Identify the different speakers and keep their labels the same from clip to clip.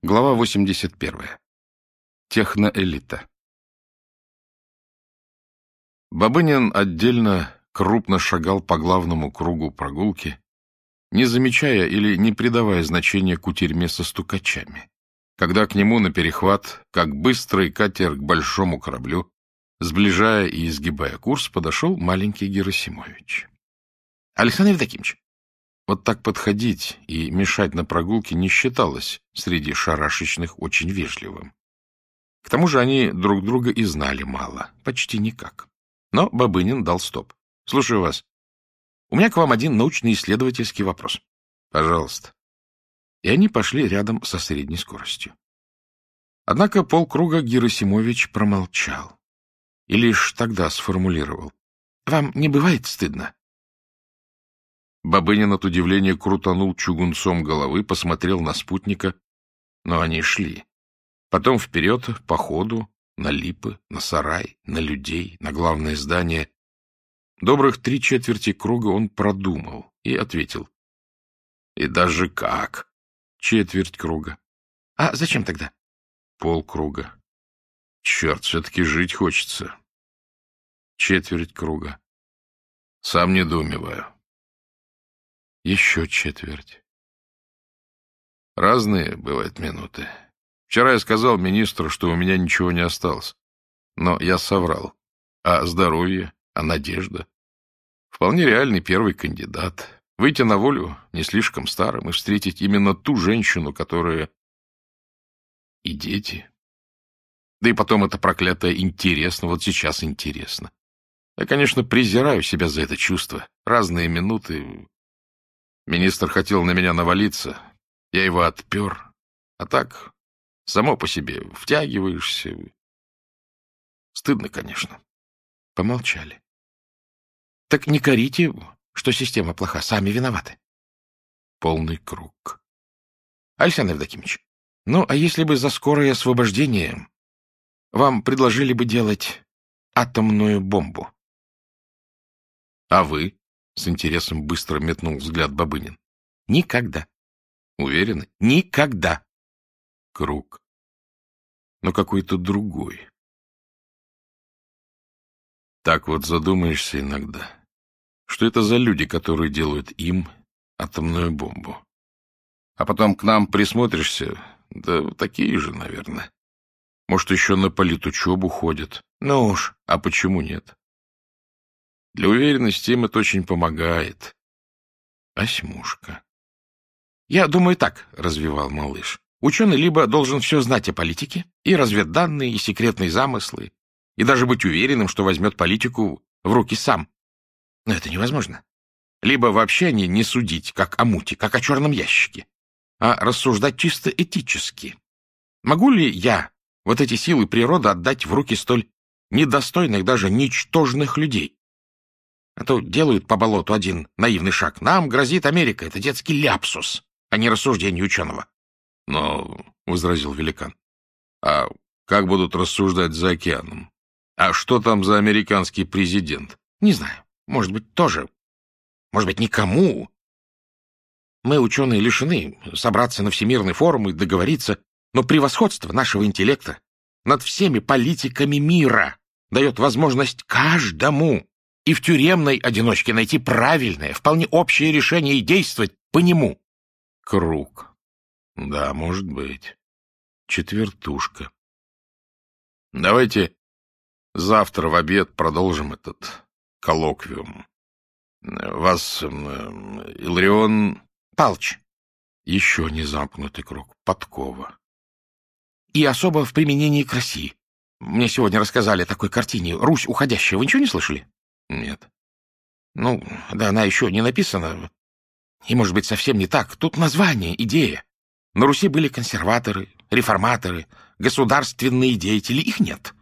Speaker 1: Глава 81. Техноэлита. Бабынин отдельно крупно шагал по главному кругу прогулки, не замечая или не придавая значения кутерьме со стукачами, когда к нему на перехват, как быстрый катер к большому кораблю, сближая и изгибая курс, подошел маленький Герасимович. — Александр Евдокимович, вот так подходить и мешать на прогулке не считалось среди шарашечных очень вежливым. К тому же они друг друга и знали мало, почти никак. Но Бабынин дал стоп. — Слушаю вас. У меня к вам один научно-исследовательский вопрос. — Пожалуйста. И они пошли рядом со средней скоростью. Однако полкруга Герасимович промолчал. И лишь тогда сформулировал. — Вам не бывает стыдно? Бабынин от удивления крутанул чугунцом головы, посмотрел на спутника, но они шли. Потом вперед, по ходу, на липы, на сарай, на людей, на главное здание. Добрых три четверти круга он продумал и ответил. — И даже как? Четверть круга. — А зачем тогда? — Полкруга. — Черт, все-таки жить хочется. Четверть круга. Сам недоумеваю. Еще четверть. Разные бывают минуты. Вчера я сказал министру, что у меня ничего не осталось. Но я соврал. А здоровье, а надежда. Вполне реальный первый кандидат. Выйти на волю не слишком старым и встретить именно ту женщину, которая... И дети. Да и потом это проклятое интересно, вот сейчас интересно. Я, конечно, презираю себя за это чувство. Разные минуты, Министр хотел на меня навалиться, я его отпер. А так, само по себе, втягиваешься. Стыдно, конечно. Помолчали. Так не корите что система плоха, сами виноваты. Полный круг. Александр Евдокимович, ну, а если бы за скорое освобождение вам предложили бы делать атомную бомбу? А вы? С интересом быстро метнул взгляд Бабынин. Никогда. Уверены? Никогда. Круг. Но какой-то другой. Так вот задумаешься иногда. Что это за люди, которые делают им атомную бомбу? А потом к нам присмотришься, да такие же, наверное. Может, еще на политучебу ходят. Ну уж, а почему нет? Для уверенности им это очень помогает. Осьмушка. — Я думаю так, — развивал малыш. Ученый либо должен все знать о политике, и разведданные, и секретные замыслы, и даже быть уверенным, что возьмет политику в руки сам. Но это невозможно. Либо вообще не, не судить, как о муте, как о черном ящике, а рассуждать чисто этически. Могу ли я вот эти силы природы отдать в руки столь недостойных, даже ничтожных людей? А то делают по болоту один наивный шаг. Нам грозит Америка. Это детский ляпсус, а не рассуждение ученого. Но, — возразил великан, — а как будут рассуждать за океаном? А что там за американский президент? Не знаю. Может быть, тоже. Может быть, никому. Мы, ученые, лишены собраться на всемирный форум и договориться, но превосходство нашего интеллекта над всеми политиками мира дает возможность каждому и в тюремной одиночке найти правильное, вполне общее решение и действовать по нему. Круг. Да, может быть. Четвертушка. Давайте завтра в обед продолжим этот коллоквиум. Вас, Иларион... Палч. Еще не замкнутый круг. Подкова. И особо в применении к России. Мне сегодня рассказали о такой картине «Русь уходящая». Вы ничего не слышали? Нет. Ну, да она еще не написана. И, может быть, совсем не так. Тут название, идея. На Руси были консерваторы, реформаторы, государственные деятели. Их нет.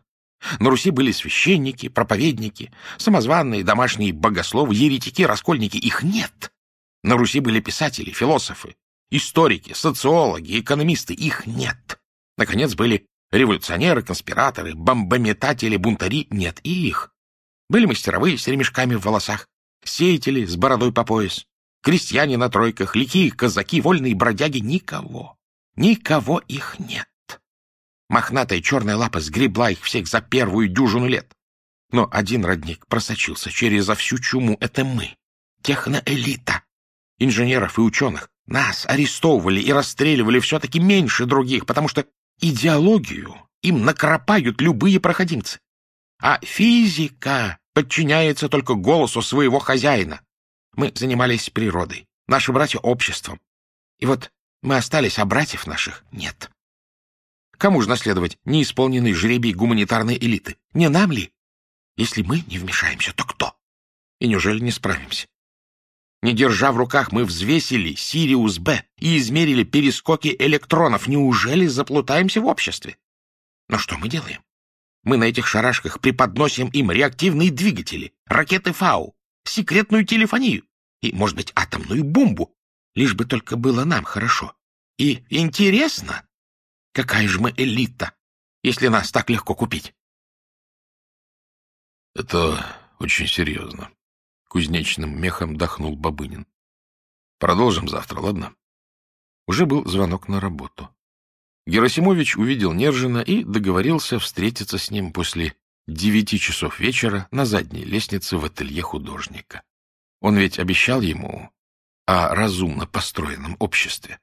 Speaker 1: На Руси были священники, проповедники, самозванные домашние богословы, еретики, раскольники. Их нет. На Руси были писатели, философы, историки, социологи, экономисты. Их нет. Наконец, были революционеры, конспираторы, бомбометатели, бунтари. Нет и их. Были мастеровые с ремешками в волосах, сеятели с бородой по пояс, крестьяне на тройках, лихие, казаки, вольные бродяги — никого.
Speaker 2: Никого их нет. Мохнатая черная лапа сгребла их всех за первую дюжину лет. Но один родник просочился через всю чуму. Это мы, техноэлита, инженеров и ученых. Нас арестовывали и расстреливали все-таки меньше других, потому что идеологию им накропают любые проходимцы. А физика подчиняется только голосу своего хозяина. Мы занимались природой, наши братья — обществом. И вот мы остались, а братьев наших нет. Кому же наследовать неисполненный жребий гуманитарной элиты? Не нам ли? Если мы не вмешаемся, то кто? И неужели не справимся? Не держа в руках, мы взвесили Сириус-Б и измерили перескоки электронов. Неужели заплутаемся в обществе? Но что мы делаем? Мы на этих шарашках преподносим им реактивные двигатели, ракеты Фау, секретную телефонию и, может быть, атомную бомбу, лишь бы только было нам хорошо. И интересно, какая же мы элита, если нас так легко купить.
Speaker 1: Это очень серьезно. Кузнечным мехом дохнул Бабынин. Продолжим завтра, ладно? Уже был звонок на работу. Герасимович увидел Нержина и договорился встретиться с ним после девяти часов вечера на задней лестнице в ателье художника. Он ведь обещал ему о разумно построенном обществе.